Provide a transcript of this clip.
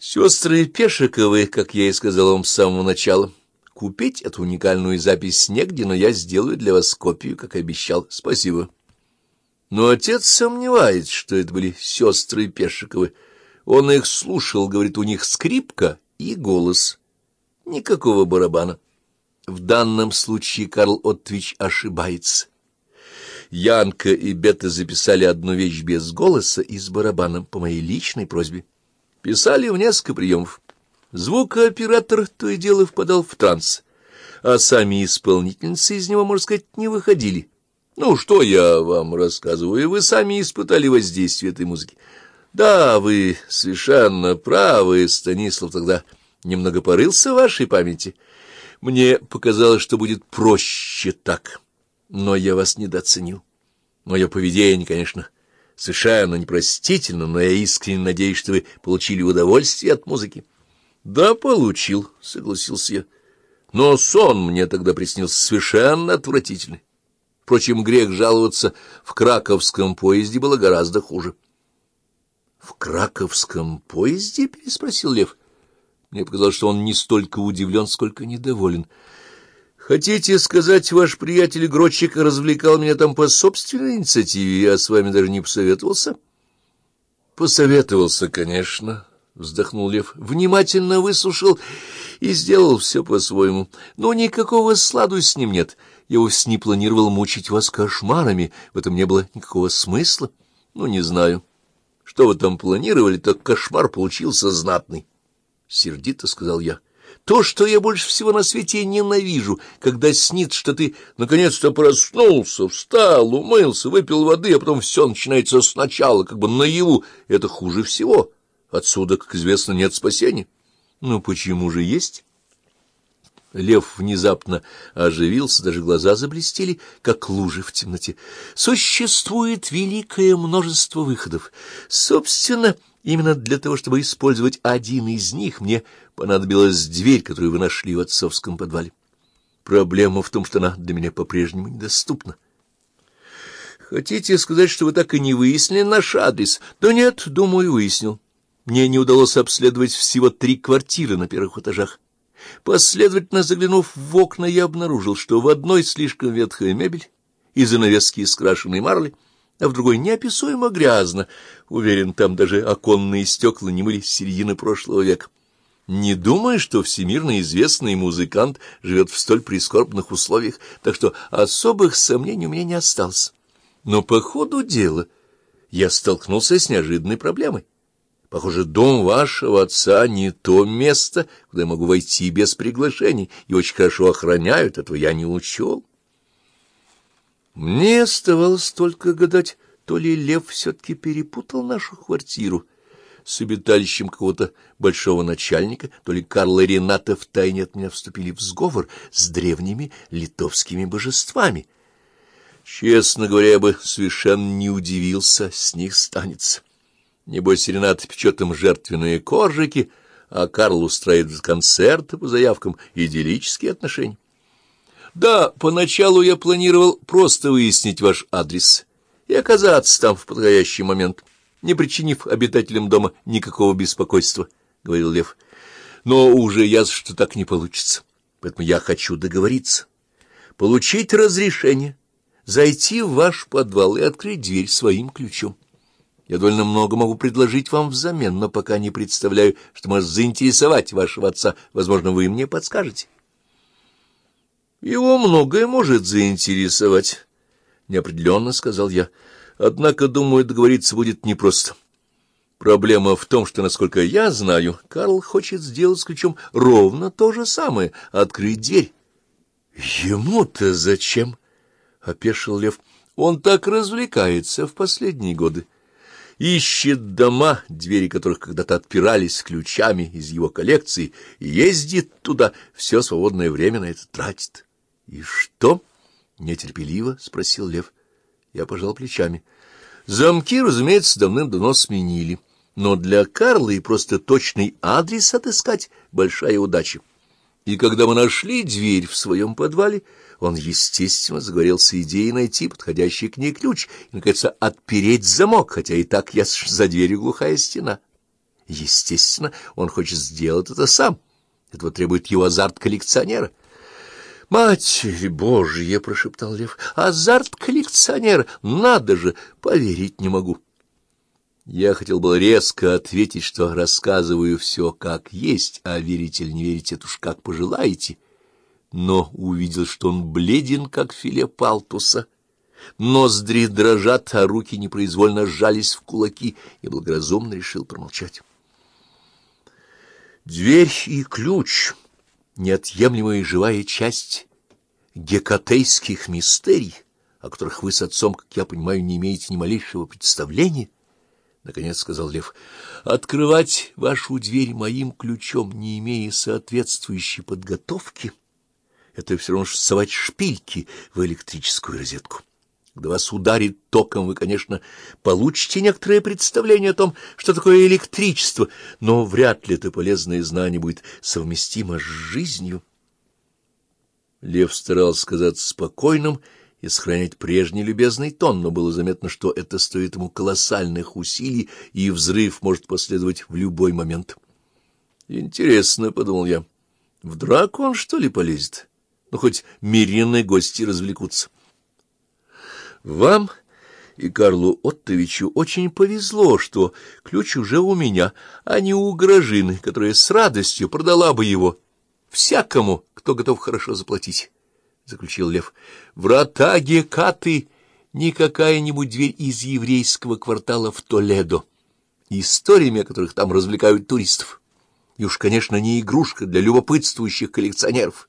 Сестры Пешиковы, как я и сказал вам с самого начала, купить эту уникальную запись негде, но я сделаю для вас копию, как обещал. Спасибо. Но отец сомневается, что это были сестры Пешиковы. Он их слушал, говорит, у них скрипка и голос. Никакого барабана. В данном случае Карл Оттвич ошибается. Янка и Бета записали одну вещь без голоса и с барабаном по моей личной просьбе. Писали в несколько приемов. Звукооператор то и дело впадал в транс, а сами исполнительницы из него, можно сказать, не выходили. Ну, что я вам рассказываю, вы сами испытали воздействие этой музыки. Да, вы совершенно правы, Станислав тогда немного порылся в вашей памяти. Мне показалось, что будет проще так, но я вас недооценил. Мое поведение, конечно, совершенно непростительно, но я искренне надеюсь, что вы получили удовольствие от музыки. — Да, получил, — согласился я. Но сон мне тогда приснился совершенно отвратительный. Впрочем, грех жаловаться, в краковском поезде было гораздо хуже. — В краковском поезде? — переспросил Лев. Мне показалось, что он не столько удивлен, сколько недоволен. Хотите сказать, ваш приятель Гротчик развлекал меня там по собственной инициативе, я с вами даже не посоветовался? Посоветовался, конечно, вздохнул Лев. Внимательно выслушал и сделал все по-своему. Но никакого сладу с ним нет. Я вовсе не планировал мучить вас кошмарами, в этом не было никакого смысла. Ну, не знаю. Что вы там планировали, так кошмар получился знатный. Сердито сказал я. То, что я больше всего на свете ненавижу, когда снит, что ты наконец-то проснулся, встал, умылся, выпил воды, а потом все начинается сначала, как бы наяву, это хуже всего. Отсюда, как известно, нет спасения. Ну, почему же есть? Лев внезапно оживился, даже глаза заблестели, как лужи в темноте. Существует великое множество выходов. Собственно, именно для того, чтобы использовать один из них, мне понадобилась дверь, которую вы нашли в отцовском подвале. Проблема в том, что она для меня по-прежнему недоступна. Хотите сказать, что вы так и не выяснили наш адрес? Да нет, думаю, выяснил. Мне не удалось обследовать всего три квартиры на первых этажах. Последовательно заглянув в окна, я обнаружил, что в одной слишком ветхая мебель и занавески из крашеной марли, а в другой неописуемо грязно. Уверен, там даже оконные стекла не мыли с середины прошлого века. Не думаю, что всемирно известный музыкант живет в столь прискорбных условиях, так что особых сомнений у меня не осталось. Но по ходу дела я столкнулся с неожиданной проблемой. Похоже, дом вашего отца не то место, куда я могу войти без приглашений, и очень хорошо охраняют, этого я не учел. Мне оставалось только гадать, то ли Лев все-таки перепутал нашу квартиру с обиталищем какого-то большого начальника, то ли Карл и Рената втайне от меня вступили в сговор с древними литовскими божествами. Честно говоря, я бы совершенно не удивился, с них станется. Небось, Ренат печет им жертвенные коржики, а Карл устраивает концерты по заявкам, идиллические отношения. Да, поначалу я планировал просто выяснить ваш адрес и оказаться там в подходящий момент, не причинив обитателям дома никакого беспокойства, — говорил Лев. Но уже ясно, что так не получится, поэтому я хочу договориться, получить разрешение, зайти в ваш подвал и открыть дверь своим ключом. Я довольно много могу предложить вам взамен, но пока не представляю, что может заинтересовать вашего отца. Возможно, вы мне подскажете. Его многое может заинтересовать, — неопределенно сказал я. Однако, думаю, договориться будет непросто. Проблема в том, что, насколько я знаю, Карл хочет сделать с ключом ровно то же самое — открыть дверь. — Ему-то зачем? — опешил Лев. — Он так развлекается в последние годы ищет дома, двери которых когда-то отпирались ключами из его коллекции, ездит туда, все свободное время на это тратит. — И что? — нетерпеливо спросил Лев. Я пожал плечами. Замки, разумеется, давным-давно сменили, но для Карла и просто точный адрес отыскать — большая удача. И когда мы нашли дверь в своем подвале, он, естественно, загорелся идеей найти подходящий к ней ключ и, наконец, отпереть замок, хотя и так я за дверью глухая стена. Естественно, он хочет сделать это сам. Этого требует его азарт коллекционера. — Матерь Божья! — прошептал Лев. — Азарт коллекционера! Надо же! Поверить не могу. Я хотел было резко ответить, что рассказываю все как есть, а верить или не верить, это уж как пожелаете. Но увидел, что он бледен, как филе палтуса. Ноздри дрожат, а руки непроизвольно сжались в кулаки, и благоразумно решил промолчать. Дверь и ключ — неотъемлемая живая часть гекатейских мистерий, о которых вы с отцом, как я понимаю, не имеете ни малейшего представления, — наконец сказал Лев. — Открывать вашу дверь моим ключом, не имея соответствующей подготовки, это все равно, что совать шпильки в электрическую розетку. Когда вас ударит током, вы, конечно, получите некоторое представление о том, что такое электричество, но вряд ли это полезное знание будет совместимо с жизнью. Лев старался сказать спокойным и сохранять прежний любезный тон, но было заметно, что это стоит ему колоссальных усилий, и взрыв может последовать в любой момент. «Интересно», — подумал я, — «в драку он, что ли, полезет? Ну, хоть миренные гости развлекутся». Вам и Карлу Оттовичу очень повезло, что ключ уже у меня, а не у Грожины, которая с радостью продала бы его всякому, кто готов хорошо заплатить, — заключил Лев. — Врата Гекаты не какая-нибудь дверь из еврейского квартала в Толедо, историями, о которых там развлекают туристов. И уж, конечно, не игрушка для любопытствующих коллекционеров.